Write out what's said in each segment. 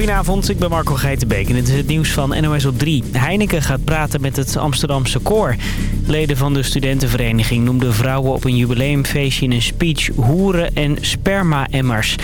Goedenavond, ik ben Marco Geitenbeek en dit is het nieuws van NOS op 3. Heineken gaat praten met het Amsterdamse koor. Leden van de studentenvereniging noemden vrouwen op een jubileumfeestje in een speech hoeren en sperma-emmers.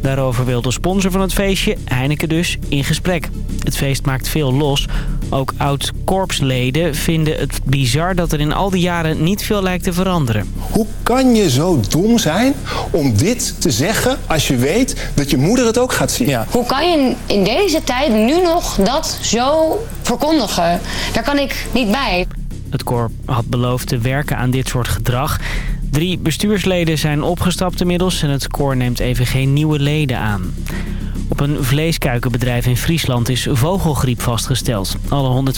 Daarover wil de sponsor van het feestje, Heineken dus, in gesprek. Het feest maakt veel los. Ook oud-korpsleden vinden het bizar dat er in al die jaren niet veel lijkt te veranderen. Hoe kan je zo dom zijn om dit te zeggen als je weet dat je moeder het ook gaat zien? Hoe kan je in deze tijd nu nog dat zo verkondigen? Daar kan ik niet bij. Het korp had beloofd te werken aan dit soort gedrag. Drie bestuursleden zijn opgestapt inmiddels en het koor neemt even geen nieuwe leden aan. Op een vleeskuikenbedrijf in Friesland is vogelgriep vastgesteld. Alle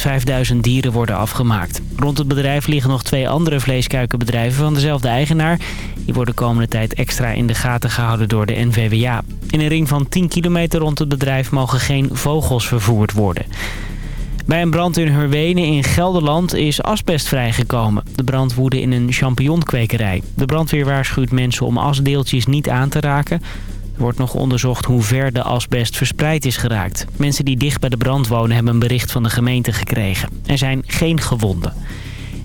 105.000 dieren worden afgemaakt. Rond het bedrijf liggen nog twee andere vleeskuikenbedrijven van dezelfde eigenaar. Die worden de komende tijd extra in de gaten gehouden door de NVWA. In een ring van 10 kilometer rond het bedrijf mogen geen vogels vervoerd worden. Bij een brand in Hurwenen in Gelderland is asbest vrijgekomen. De brand woedde in een champignonkwekerij. De brandweer waarschuwt mensen om asdeeltjes niet aan te raken. Er wordt nog onderzocht hoe ver de asbest verspreid is geraakt. Mensen die dicht bij de brand wonen hebben een bericht van de gemeente gekregen. Er zijn geen gewonden.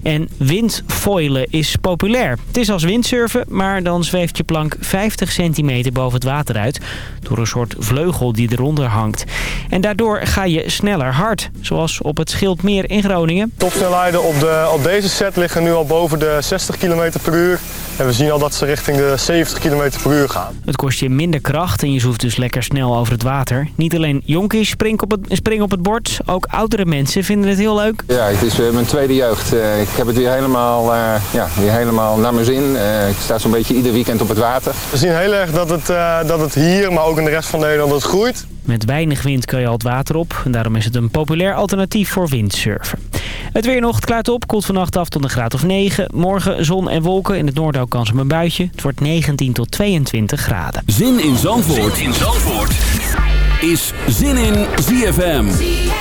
En windfoilen is populair. Het is als windsurfen, maar dan zweeft je plank 50 centimeter boven het water uit... door een soort vleugel die eronder hangt. En daardoor ga je sneller hard, zoals op het Schildmeer in Groningen. Topsnelheden op, de, op deze set liggen nu al boven de 60 km per uur. En we zien al dat ze richting de 70 km per uur gaan. Het kost je minder kracht en je zoeft dus lekker snel over het water. Niet alleen jonkies springen op het, springen op het bord, ook oudere mensen vinden het heel leuk. Ja, het is uh, mijn tweede jeugd. Uh, ik heb het weer helemaal, uh, ja, weer helemaal naar mijn zin. ik sta zo'n beetje ieder weekend op het water. We zien heel erg dat het, dat het hier, maar ook in de rest van Nederland, dat het groeit. Met weinig wind kan je al het water op. En daarom is het een populair alternatief voor windsurfen. Het weer nog, het klaart op, koelt vannacht af tot een graad of 9. Morgen zon en wolken, in het noorden ook kans op een buitje. Het wordt 19 tot 22 graden. Zin in Zandvoort, zin in Zandvoort. is Zin in ZFM.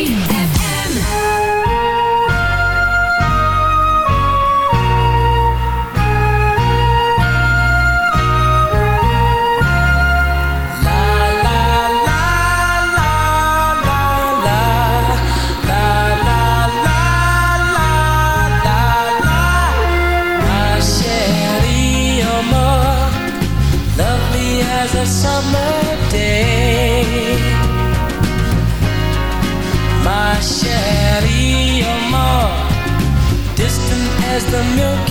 A summer day. My chérie, you're more distant as the Milky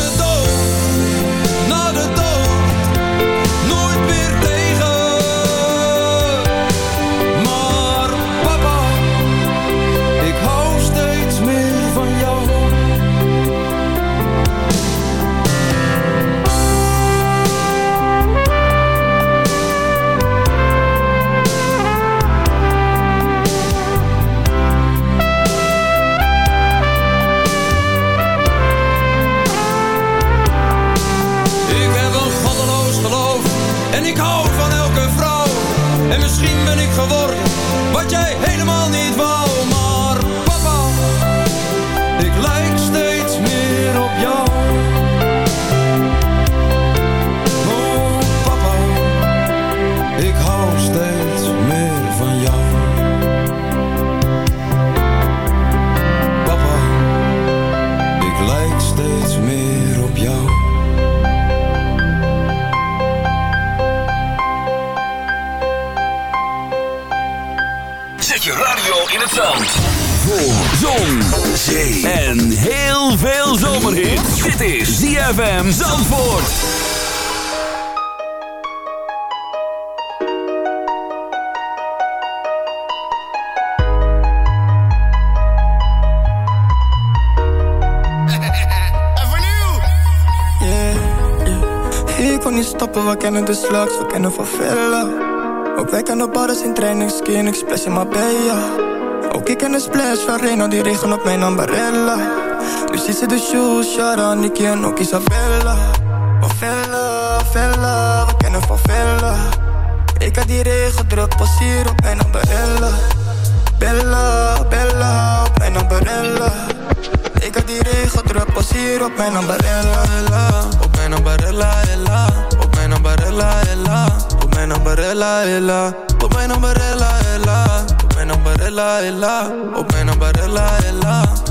en heel veel zomerhit. Dit is ZFM Zandvoort. yeah. Ik kon niet stoppen, we kennen de slags, we kennen van villa. Ook wij kennen op in trainingskin, niks plezier maar bella. Ook ik ken de splash van Reno, die regen op mijn ambarella. Dus is de shoes, Shara, Nicky en ook Isabella. Van villa, villa, we kennen van villa. Ik had die regen druk, pas hier op mijn ambarella. Bella, Bella, op mijn ambarella. Ik had die regen druk, pas hier op mijn ambarella. Op mijn ambarella, ella. Op mijn ambarella, ella. Op mijn ambarella, ella. Op mijn ambarella, ella. Barella, ella. Op bijna Barella, ella.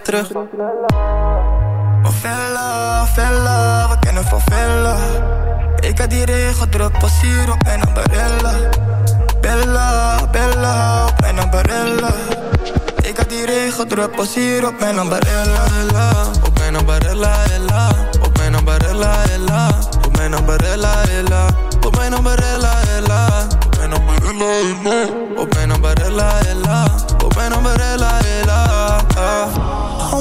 terug. Van villa, villa, we kennen van villa. Ik had die regen druk, pas hier op mijn ambarella. Bella, Bella, op mijn ambarella. Ik had die regen druk, pas hier op mijn ambarella. Op mijn ambarella, ella. Op mijn ambarella, ella. Op mijn ambarella, ella. Op mijn ambarella, ella. Op mijn ambarella, ella. Op mijn ambarella, ella. Op mijn ambarella, ella.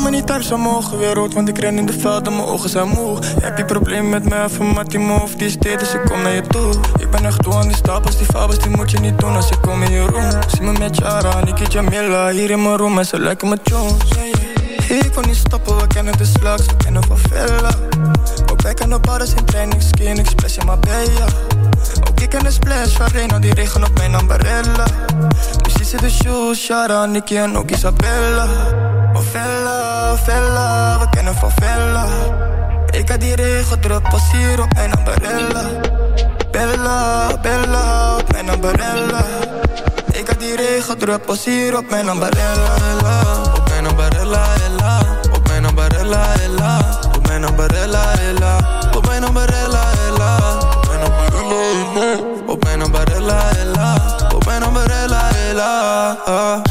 Me niet thuis omhoog, weer rood, want ik ren in de veld en mijn ogen zijn moe. Heb je probleem met me, mat die move, die is dit, dus ik kom naar je toe. Ik ben echt toe aan die stapels, die fabels, die moet je niet doen als ik kom in je room. Zie me met Jara, Niki Jamila, hier in mijn room en ze lijken me Jones. Ik wil niet stoppen, we kennen de slags, we kennen van villa. Ook wij kennen bars in training, skin, ik splash in Marbella. Ook ik ken de splash van Reno, die regen op mijn ambarella. Die zit de shoes, Shara, Nicky en ook Isabella. Villa, villa, we kennen van villa. Ik had die regen druk, pas hier op mijn ambarella. Bella, Bella, op mijn ambarella. Ik had die regen druk, pas hier op mijn ambarella. Op mijn ambarella, ella. Op mijn ambarella, ella. Op mijn ambarella, ella. Op mijn ambarella, ella. bella, bella. Come la la.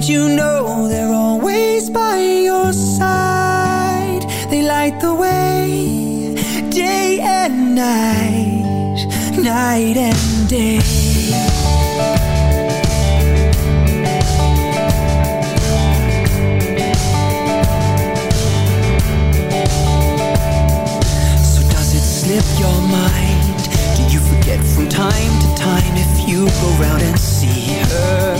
Did you know they're always by your side? They light the way, day and night, night and day. So does it slip your mind? Do you forget from time to time if you go round and see her?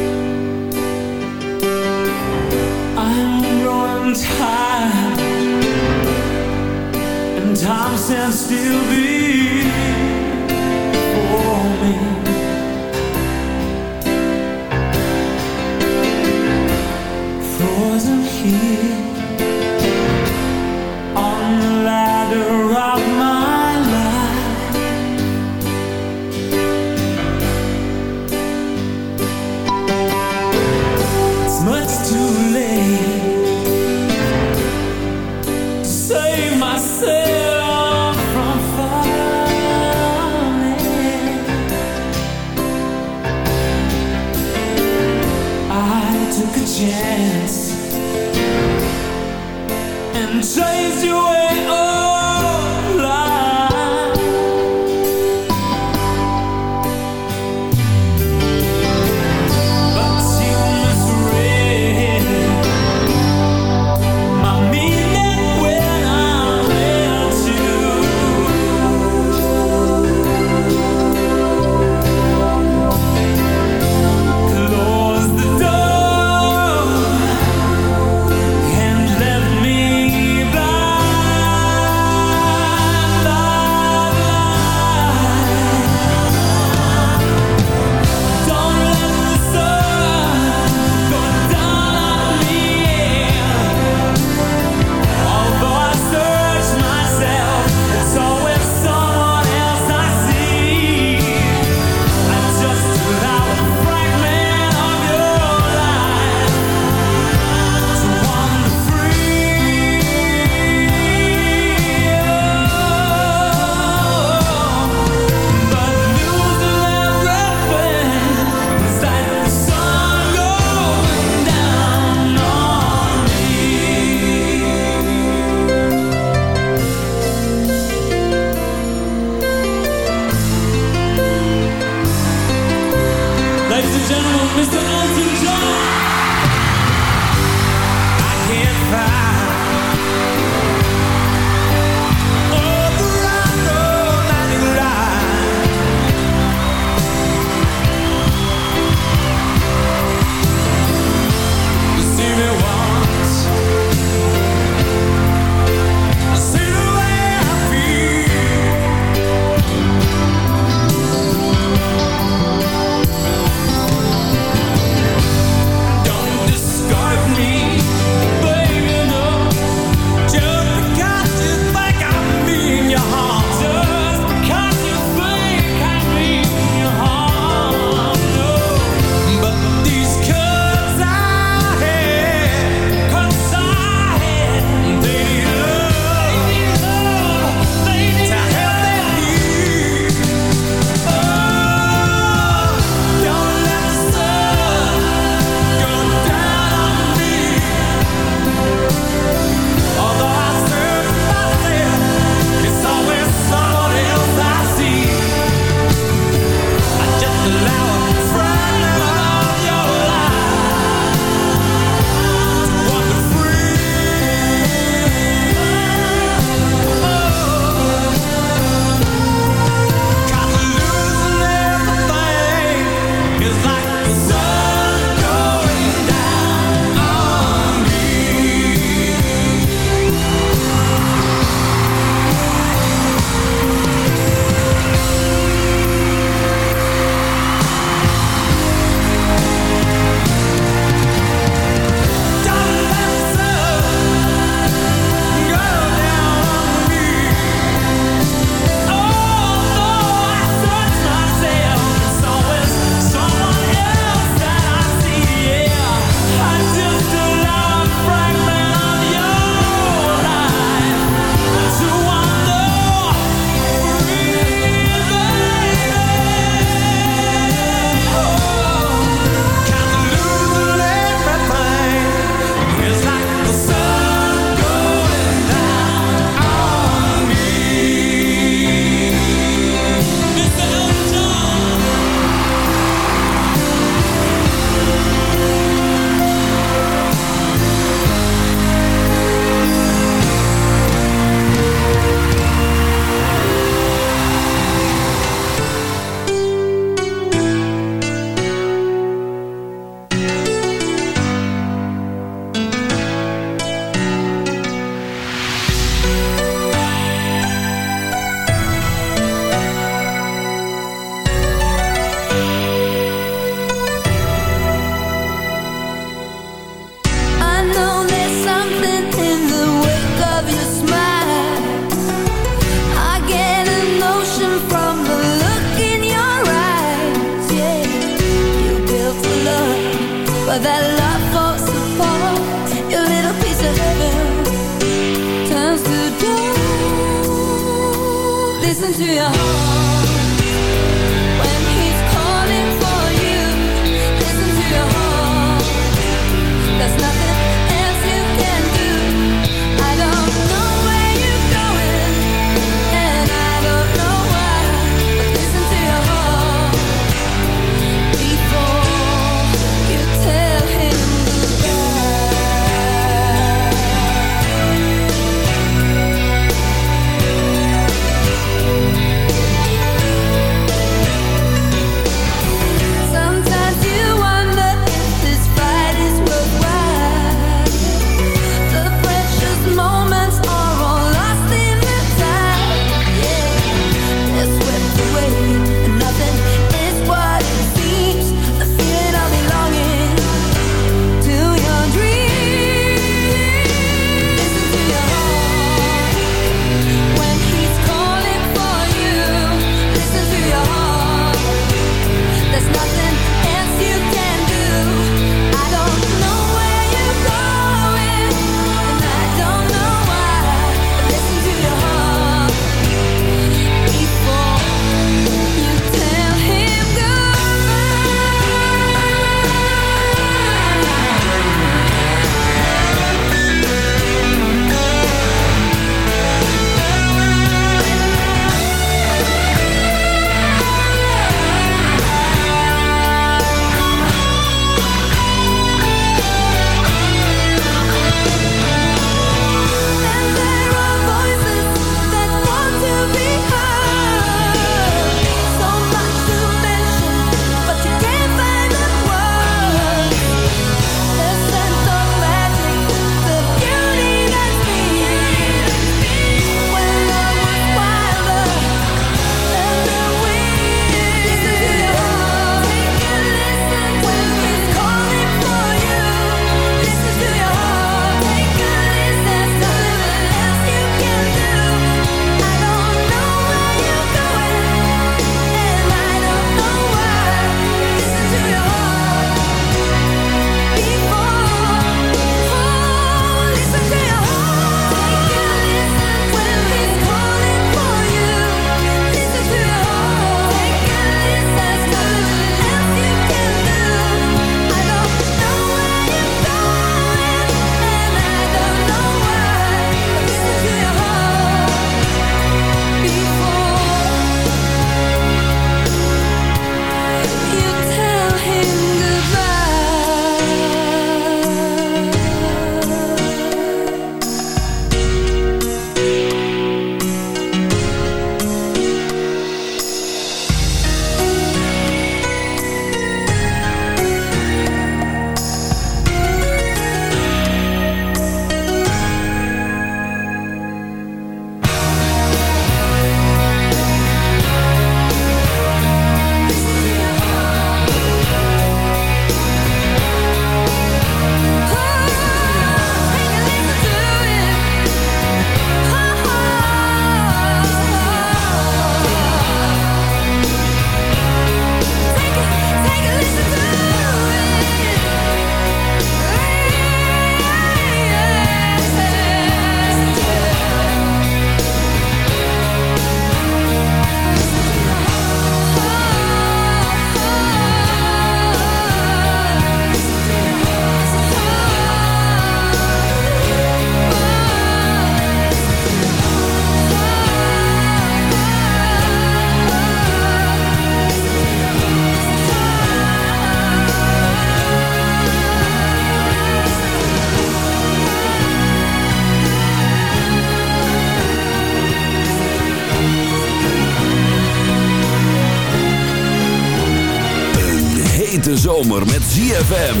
zomer met ZFM.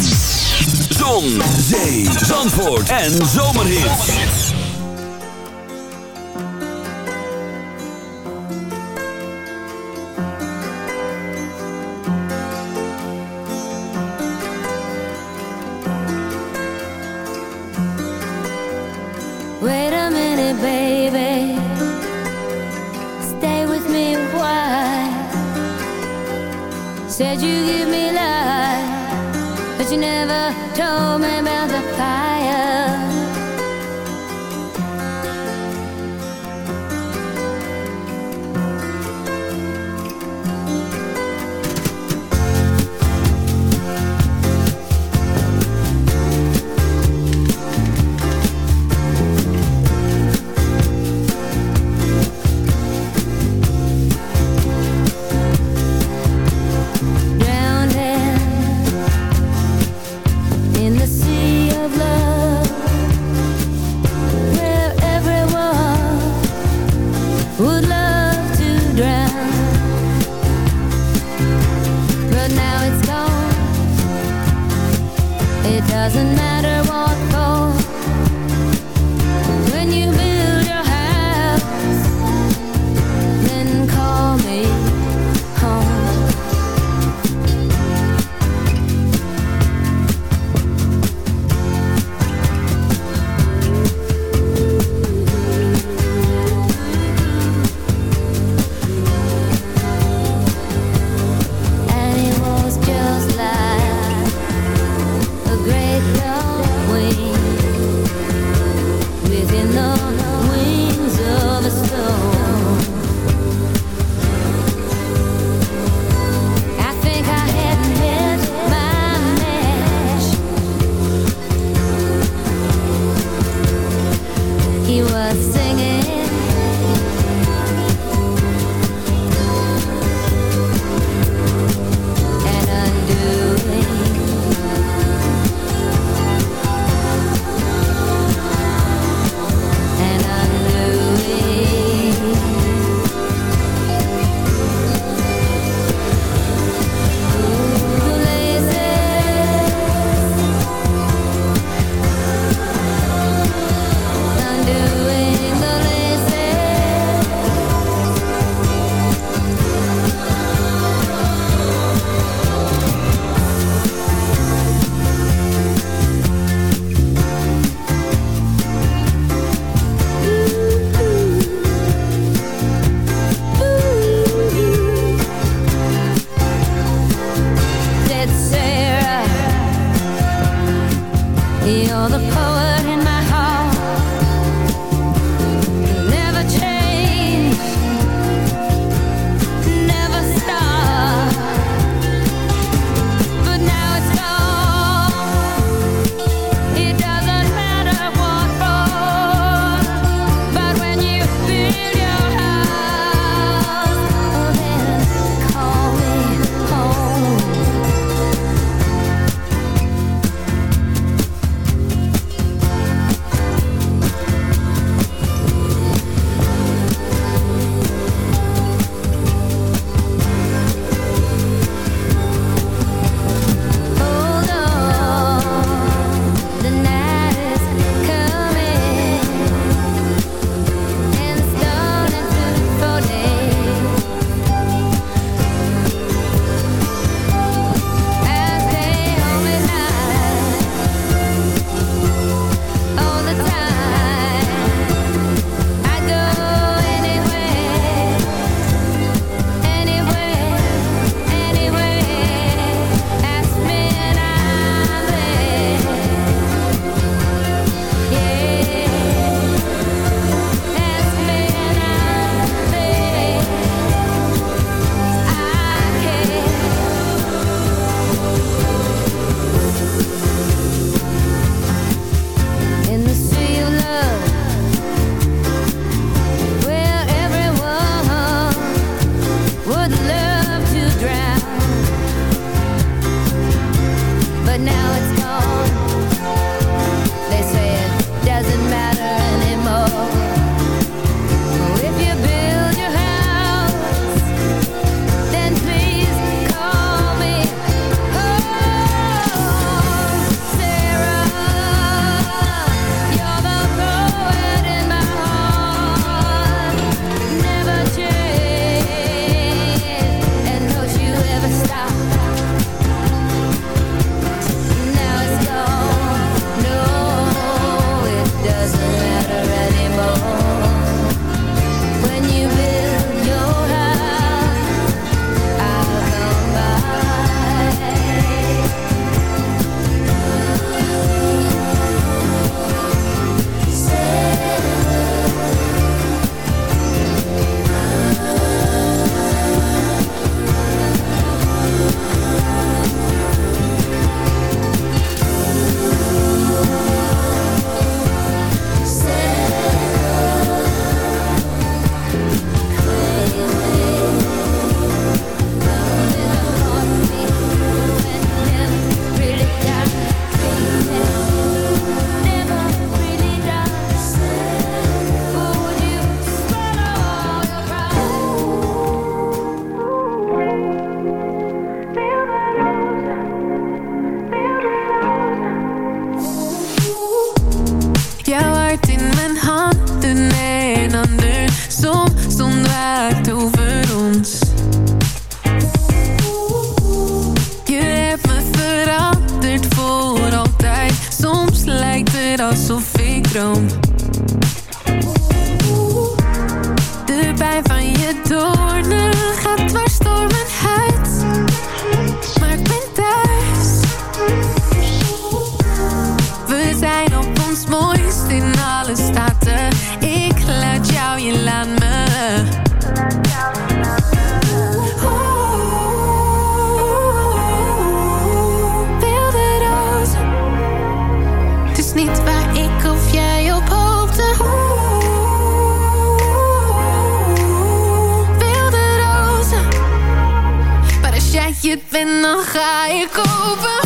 Zon, zee, zandvoort en zomerhit. Wait a minute, baby. Stay with me a while. Said you give me But you never told me about the past. dan ga ik open.